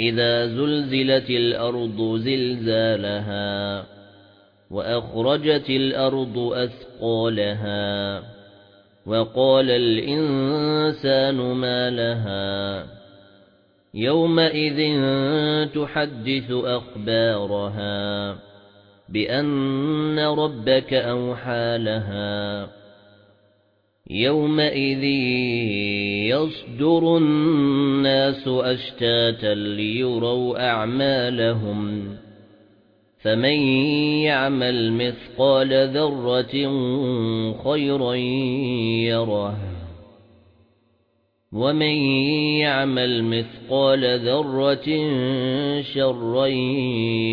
إِذَا زُلْزِلَتِ الْأَرْضُ زِلْزَالَهَا وَأَخْرَجَتِ الْأَرْضُ أَثْقَالَهَا وَقَالَ الْإِنسَانُ مَا لَهَا يَوْمَئِذٍ تُحَدِّثُ أَخْبَارَهَا بِأَنَّ رَبَّكَ أَوْحَى لَهَا يَوْمَئِذٍ يَصْدُرُ النَّاسُ أَشْتَاتًا لِيُرَوْا أَعْمَالَهُمْ فَمَن يَعْمَلْ مِثْقَالَ ذَرَّةٍ خَيْرًا يَرَهُ وَمَن يَعْمَلْ مِثْقَالَ ذَرَّةٍ شَرًّا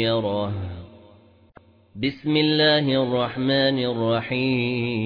يَرَهُ بِسْمِ اللَّهِ الرَّحْمَنِ الرَّحِيمِ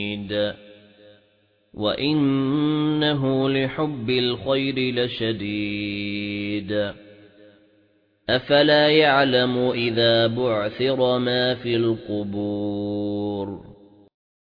وَإِنَّهُ لِحُبِّ الْخَيْرِ لَشَدِيدٌ. أَفَلَا يَعْلَمُ إِذَا بُعْثِرَ مَا فِي الْقُبُورِ.